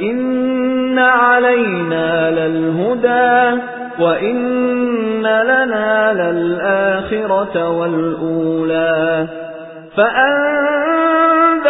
إن علينا للهدى وإن لنا للآخرة والأولى فأنذرتكم